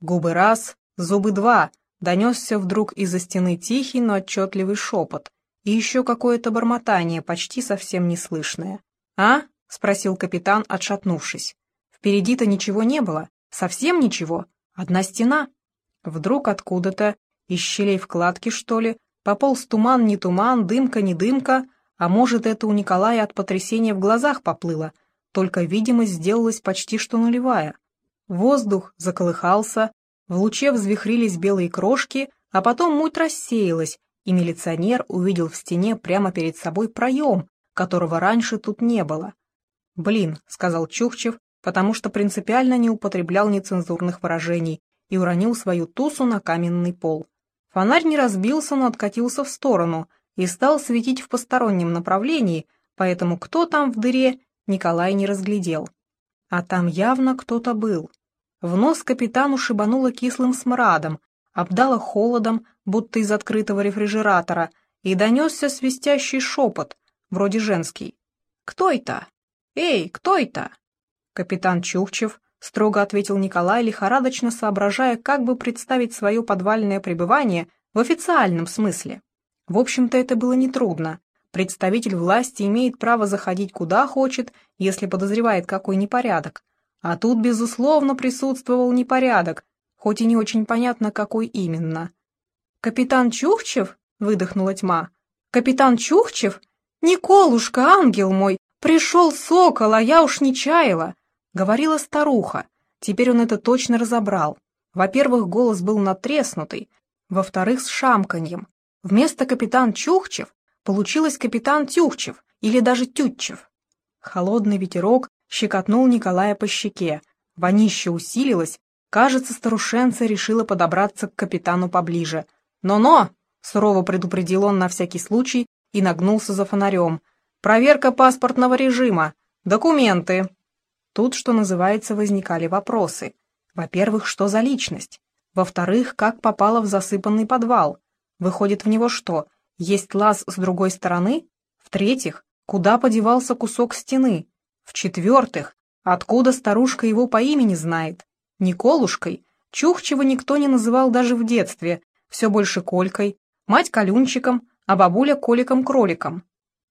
Губы раз, зубы два, донесся вдруг из-за стены тихий, но отчетливый шепот, и еще какое-то бормотание, почти совсем неслышное. «А?» — спросил капитан, отшатнувшись. «Впереди-то ничего не было, совсем ничего, одна стена». Вдруг откуда-то, из щелей вкладки, что ли, пополз туман не туман, дымка не дымка, а может, это у Николая от потрясения в глазах поплыло, только видимость сделалась почти что нулевая. Воздух заколыхался, в луче взвихрились белые крошки, а потом муть рассеялась, и милиционер увидел в стене прямо перед собой проем, которого раньше тут не было. «Блин», — сказал Чухчев, потому что принципиально не употреблял нецензурных выражений и уронил свою тусу на каменный пол. Фонарь не разбился, но откатился в сторону и стал светить в постороннем направлении, поэтому кто там в дыре, Николай не разглядел. А там явно кто-то был. В нос капитану шибануло кислым смрадом, обдало холодом, будто из открытого рефрижератора, и донесся свистящий шепот, вроде женский. «Кто это? Эй, кто это?» Капитан Чухчев строго ответил Николай, лихорадочно соображая, как бы представить свое подвальное пребывание в официальном смысле. В общем-то, это было нетрудно. Представитель власти имеет право заходить куда хочет, если подозревает какой непорядок. А тут, безусловно, присутствовал непорядок, хоть и не очень понятно, какой именно. «Капитан Чухчев?» — выдохнула тьма. «Капитан Чухчев? Николушка, ангел мой, пришел сокол, а я уж не чаяла!» — говорила старуха. Теперь он это точно разобрал. Во-первых, голос был натреснутый, во-вторых, с шамканьем. Вместо капитан Чухчев получилось капитан Тюхчев или даже Тютчев. Холодный ветерок щекотнул Николая по щеке, вонище усилилось, Кажется, старушенца решила подобраться к капитану поближе. «Но-но!» — сурово предупредил он на всякий случай и нагнулся за фонарем. «Проверка паспортного режима. Документы». Тут, что называется, возникали вопросы. Во-первых, что за личность? Во-вторых, как попала в засыпанный подвал? Выходит, в него что, есть лаз с другой стороны? В-третьих, куда подевался кусок стены? В-четвертых, откуда старушка его по имени знает? Николушкой Чухчева никто не называл даже в детстве, все больше Колькой, мать Колюнчиком, а бабуля Коликом-кроликом.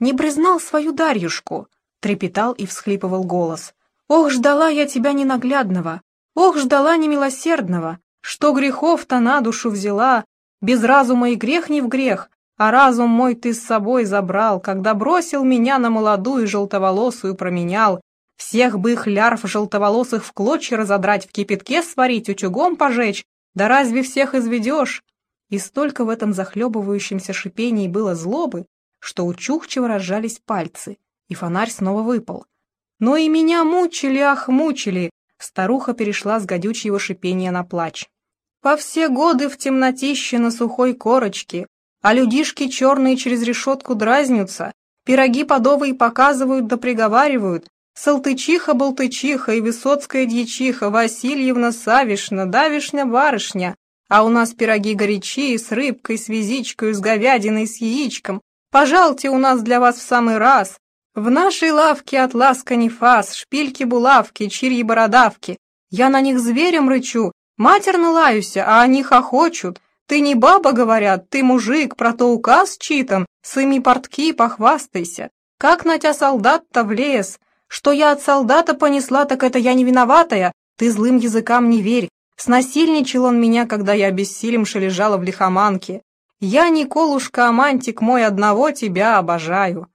«Не признал свою Дарьюшку», — трепетал и всхлипывал голос. «Ох, ждала я тебя ненаглядного! Ох, ждала немилосердного! Что грехов-то на душу взяла! Без разума и грех не в грех, а разум мой ты с собой забрал, когда бросил меня на молодую желтоволосую променял, всех бы их лярв желтоволосых в клочья разодрать, в кипятке сварить, утюгом пожечь. Да разве всех изведешь? И столько в этом захлебывающемся шипении было злобы, что у Чухчева разжались пальцы, и фонарь снова выпал. Но и меня мучили, ах, мучили! Старуха перешла с гадючьего шипения на плач. По все годы в темнотище на сухой корочке, а людишки черные через решетку дразнятся, пироги подовые показывают да приговаривают, Салтычиха-болтычиха и Высоцкая дьячиха, Васильевна Савишна, Давишня барышня, а у нас пироги горячие, с рыбкой, с визичкой, с говядиной, с яичком. Пожалуйте, у нас для вас в самый раз. В нашей лавке от ласка не фас, шпильки-булавки, чирьи-бородавки. Я на них зверем рычу, матерно лаюся, а они хохочут. Ты не баба, говорят, ты мужик, про то указ читан, сыми портки похвастайся. Как на тебя солдат-то влез, что я от солдата понесла, так это я не виноватая. Ты злым языкам не верь. Снасильничал он меня, когда я бессилимше лежала в лихоманке. Я, Николушка, амантик мой, одного тебя обожаю».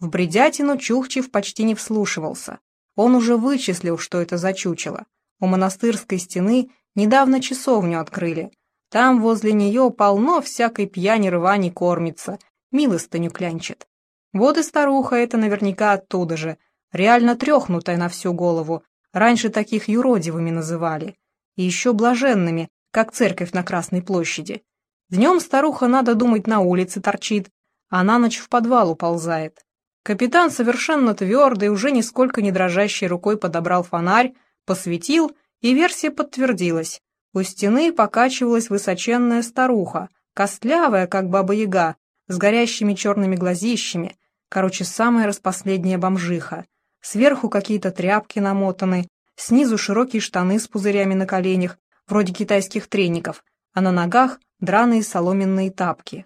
В бредятину Чухчев почти не вслушивался. Он уже вычислил, что это за чучело. У монастырской стены недавно часовню открыли. Там возле нее полно всякой пьяни рвани кормится, милостыню клянчит. Вот и старуха это наверняка оттуда же, реально трехнутая на всю голову, раньше таких юродивыми называли, и еще блаженными, как церковь на Красной площади. Днем старуха, надо думать, на улице торчит, а на ночь в подвал уползает. Капитан совершенно твердый, уже нисколько не дрожащей рукой подобрал фонарь, посветил, и версия подтвердилась. У стены покачивалась высоченная старуха, костлявая, как баба-яга, с горящими черными глазищами, короче, самая распоследняя бомжиха. Сверху какие-то тряпки намотаны, снизу широкие штаны с пузырями на коленях, вроде китайских треников, а на ногах драные соломенные тапки.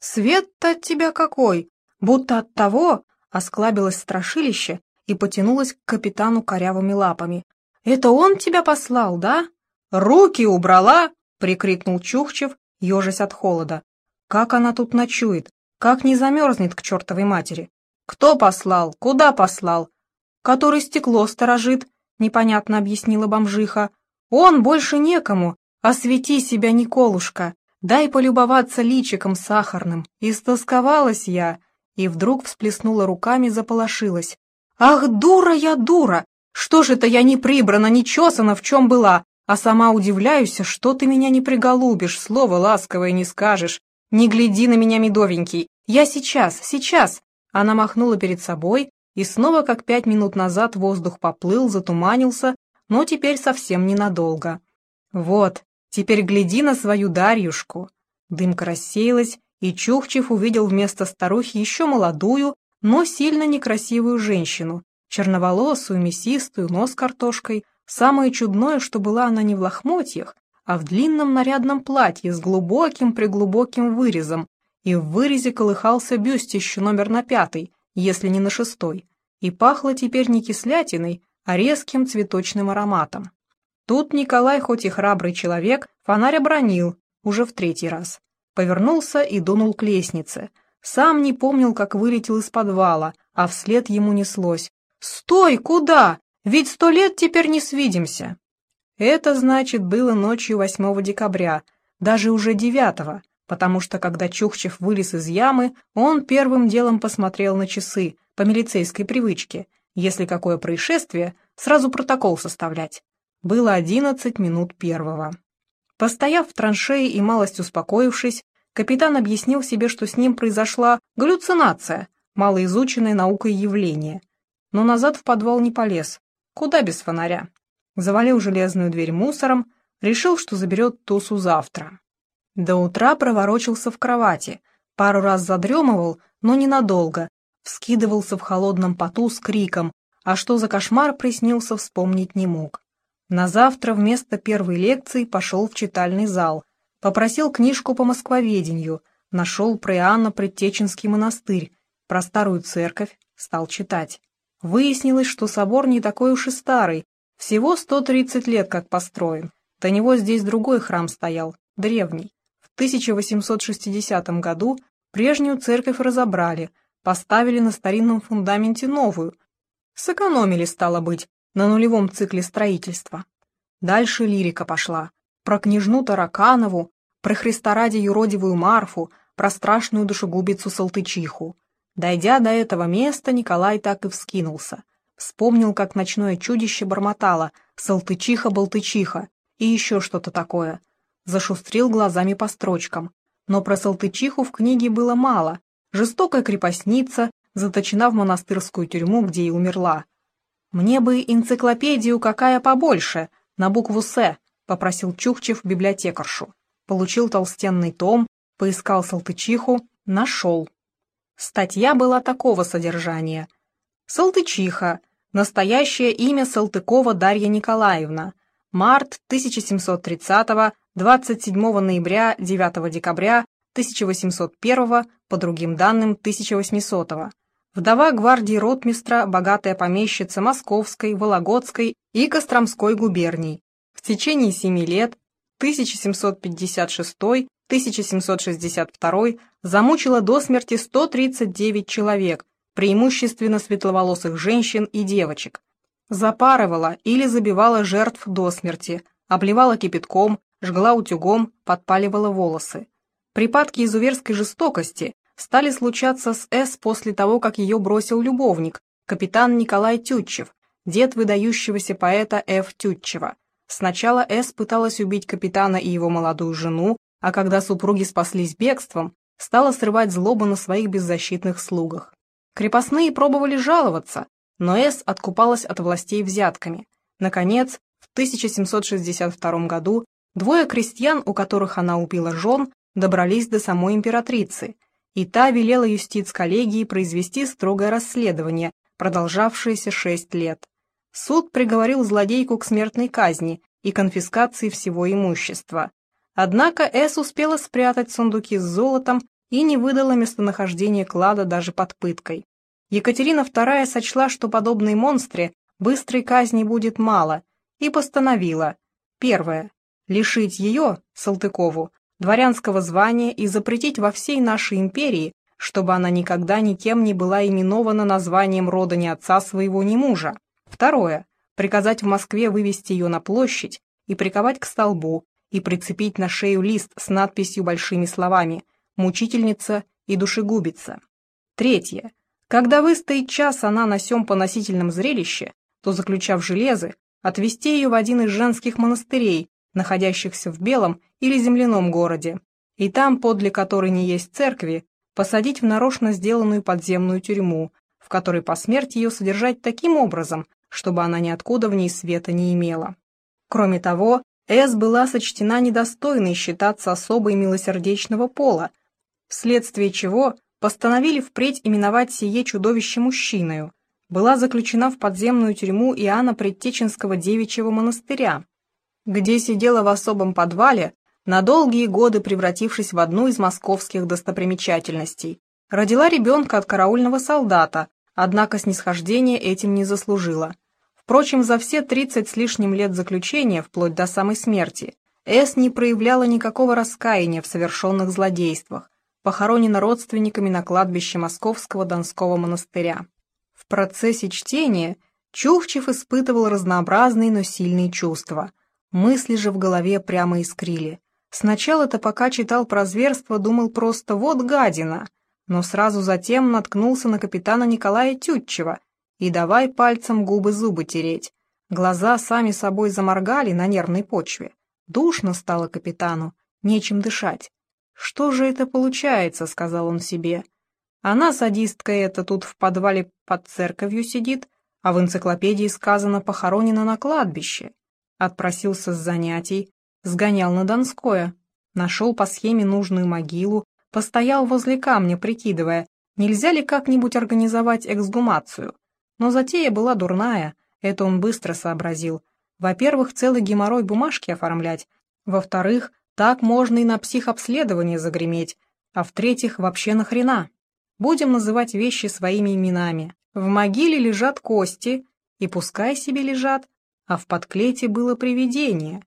«Свет-то от тебя какой! Будто от того!» — осклабилось страшилище и потянулось к капитану корявыми лапами. «Это он тебя послал, да?» «Руки убрала!» — прикрикнул Чухчев, ежась от холода. «Как она тут ночует? Как не замерзнет к чертовой матери? Кто послал? Куда послал? Который стекло сторожит?» — непонятно объяснила бомжиха. «Он больше некому. Освети себя, Николушка. Дай полюбоваться личиком сахарным. Истосковалась я». И вдруг всплеснула руками, заполошилась. «Ах, дура я, дура! Что ж это я не прибрана, не чесана, в чем была? А сама удивляюсь, что ты меня не приголубишь, слово ласковое не скажешь. Не гляди на меня, медовенький. Я сейчас, сейчас!» Она махнула перед собой, и снова, как пять минут назад, воздух поплыл, затуманился, но теперь совсем ненадолго. «Вот, теперь гляди на свою Дарьюшку!» Дымка рассеялась, и Чухчев увидел вместо старухи еще молодую, но сильно некрасивую женщину, черноволосую, мясистую, нос картошкой. Самое чудное, что была она не в лохмотьях, а в длинном нарядном платье с глубоким-преглубоким вырезом, и в вырезе колыхался бюстище номер на пятый, если не на шестой, и пахло теперь не кислятиной, а резким цветочным ароматом. Тут Николай, хоть и храбрый человек, фонарь обронил, уже в третий раз. Повернулся и дунул к лестнице. Сам не помнил, как вылетел из подвала, а вслед ему неслось. «Стой! Куда? Ведь сто лет теперь не свидимся!» Это, значит, было ночью 8 декабря, даже уже 9 потому что, когда Чухчев вылез из ямы, он первым делом посмотрел на часы, по милицейской привычке, если какое происшествие, сразу протокол составлять. Было одиннадцать минут первого. Постояв в траншее и малость успокоившись, капитан объяснил себе, что с ним произошла галлюцинация, малоизученное наукой явление. Но назад в подвал не полез. Куда без фонаря? Завалил железную дверь мусором, решил, что заберет тусу завтра. До утра проворочился в кровати, пару раз задремывал, но ненадолго, вскидывался в холодном поту с криком, а что за кошмар приснился, вспомнить не мог. На завтра вместо первой лекции пошел в читальный зал, попросил книжку по москвоведению, нашел про Иоанна Предтеченский монастырь, про старую церковь, стал читать. Выяснилось, что собор не такой уж и старый, всего 130 лет как построен. До него здесь другой храм стоял, древний. 1860 году прежнюю церковь разобрали, поставили на старинном фундаменте новую. Сэкономили, стало быть, на нулевом цикле строительства. Дальше лирика пошла. Про княжну Тараканову, про Христа ради юродивую Марфу, про страшную душегубицу Салтычиху. Дойдя до этого места, Николай так и вскинулся. Вспомнил, как ночное чудище бормотало «Салтычиха-болтычиха» и еще что-то такое зашустрил глазами по строчкам. Но про Салтычиху в книге было мало. Жестокая крепостница, заточена в монастырскую тюрьму, где и умерла. «Мне бы энциклопедию какая побольше, на букву «С», — попросил Чухчев библиотекаршу. Получил толстенный том, поискал Салтычиху, нашел. Статья была такого содержания. Салтычиха. Настоящее имя Салтыкова Дарья Николаевна. Март 1730 27 ноября 9 декабря 1801 по другим данным 1800 вдова гвардии ротмистра, богатая помещица Московской, Вологодской и Костромской губерний. В течение семи лет 1756-1762 замучила до смерти 139 человек, преимущественно светловолосых женщин и девочек. Запарывала или забивала жертв до смерти, обливала кипятком, жгла утюгом, подпаливала волосы. Припадки изуверской жестокости стали случаться с С после того, как ее бросил любовник, капитан Николай Тютчев, дед выдающегося поэта Ф. Тютчева. Сначала С пыталась убить капитана и его молодую жену, а когда супруги спаслись бегством, стала срывать злобу на своих беззащитных слугах. Крепостные пробовали жаловаться, но С откупалась от властей взятками. Наконец, в 1762 году Двое крестьян, у которых она убила жен, добрались до самой императрицы, и та велела юстиц-коллегии произвести строгое расследование, продолжавшееся шесть лет. Суд приговорил злодейку к смертной казни, и конфискации всего имущества. Однако Эс успела спрятать сундуки с золотом и не выдала местонахождение клада даже под пыткой. Екатерина II сочла, что подобной монстре быстрой казни будет мало, и постановила, первое, лишить ее, Салтыкову, дворянского звания и запретить во всей нашей империи, чтобы она никогда никем не была именована названием рода ни отца своего, ни мужа. Второе, приказать в Москве вывести ее на площадь и приковать к столбу, и прицепить на шею лист с надписью большими словами «Мучительница и душегубица». Третье. Когда выстоит час она на сём поносительном зрелище, то, заключав железы, отвести ее в один из женских монастырей, находящихся в Белом или земляном городе, и там, подле которой не есть церкви, посадить в нарочно сделанную подземную тюрьму, в которой по смерти ее содержать таким образом, чтобы она ниоткуда в ней света не имела. Кроме того, Эс была сочтена недостойной считаться особой милосердечного пола, вследствие чего постановили впредь именовать сие чудовище мужчиною, была заключена в подземную тюрьму Иоанна Предтеченского девичьего монастыря, где сидела в особом подвале, на долгие годы превратившись в одну из московских достопримечательностей. Родила ребенка от караульного солдата, однако снисхождение этим не заслужила. Впрочем, за все 30 с лишним лет заключения, вплоть до самой смерти, Эс не проявляла никакого раскаяния в совершенных злодействах, похоронена родственниками на кладбище Московского Донского монастыря. В процессе чтения Чухчев испытывал разнообразные, но сильные чувства. Мысли же в голове прямо искрили. Сначала-то, пока читал про зверство, думал просто «вот гадина», но сразу затем наткнулся на капитана Николая Тютчева и давай пальцем губы-зубы тереть. Глаза сами собой заморгали на нервной почве. Душно стало капитану, нечем дышать. «Что же это получается?» — сказал он себе. «Она, садистка эта, тут в подвале под церковью сидит, а в энциклопедии сказано «похоронена на кладбище». Отпросился с занятий, сгонял на Донское, нашел по схеме нужную могилу, постоял возле камня, прикидывая, нельзя ли как-нибудь организовать эксгумацию. Но затея была дурная, это он быстро сообразил. Во-первых, целый геморрой бумажки оформлять, во-вторых, так можно и на психобследование загреметь, а в-третьих, вообще нахрена? Будем называть вещи своими именами. В могиле лежат кости, и пускай себе лежат, а в подклете было привидение.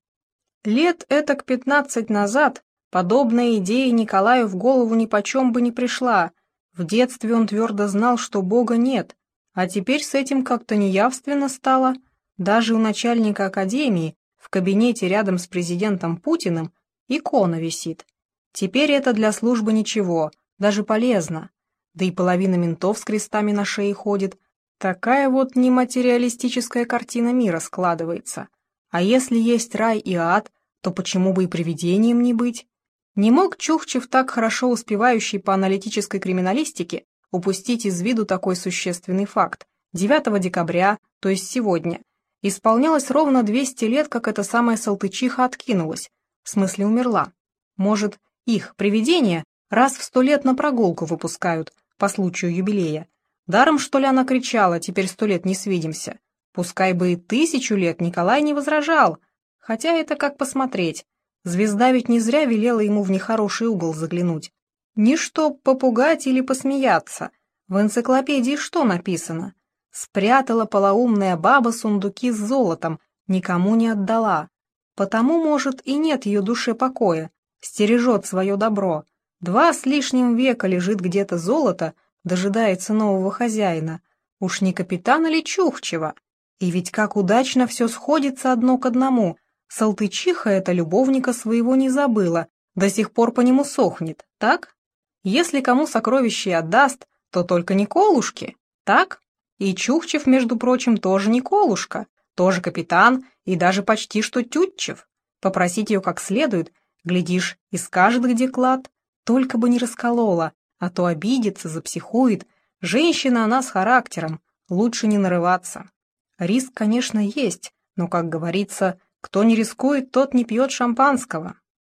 Лет этак пятнадцать назад подобная идея Николаю в голову ни почем бы не пришла. В детстве он твердо знал, что Бога нет, а теперь с этим как-то неявственно стало. Даже у начальника академии в кабинете рядом с президентом Путиным икона висит. Теперь это для службы ничего, даже полезно. Да и половина ментов с крестами на шее ходит, Такая вот нематериалистическая картина мира складывается. А если есть рай и ад, то почему бы и привидением не быть? Не мог Чухчев, так хорошо успевающий по аналитической криминалистике, упустить из виду такой существенный факт. 9 декабря, то есть сегодня, исполнялось ровно 200 лет, как эта самая Салтычиха откинулась, в смысле умерла. Может, их, привидения, раз в сто лет на прогулку выпускают, по случаю юбилея, Даром, что ли, она кричала, теперь сто лет не свидимся. Пускай бы и тысячу лет Николай не возражал. Хотя это как посмотреть. Звезда ведь не зря велела ему в нехороший угол заглянуть. Не чтоб попугать или посмеяться. В энциклопедии что написано? Спрятала полоумная баба сундуки с золотом, никому не отдала. Потому, может, и нет ее душе покоя, стережет свое добро. Два с лишним века лежит где-то золото, дожидается нового хозяина. Уж не капитана ли Чухчева? И ведь как удачно все сходится одно к одному. Салтычиха эта любовника своего не забыла, до сих пор по нему сохнет, так? Если кому сокровище отдаст, то только Николушке, так? И Чухчев, между прочим, тоже Николушка, тоже капитан и даже почти что Тютчев. Попросить ее как следует, глядишь, и скажет, где клад, только бы не расколола, а то обидится, запсихует. Женщина она с характером, лучше не нарываться. Риск, конечно, есть, но, как говорится, кто не рискует, тот не пьет шампанского.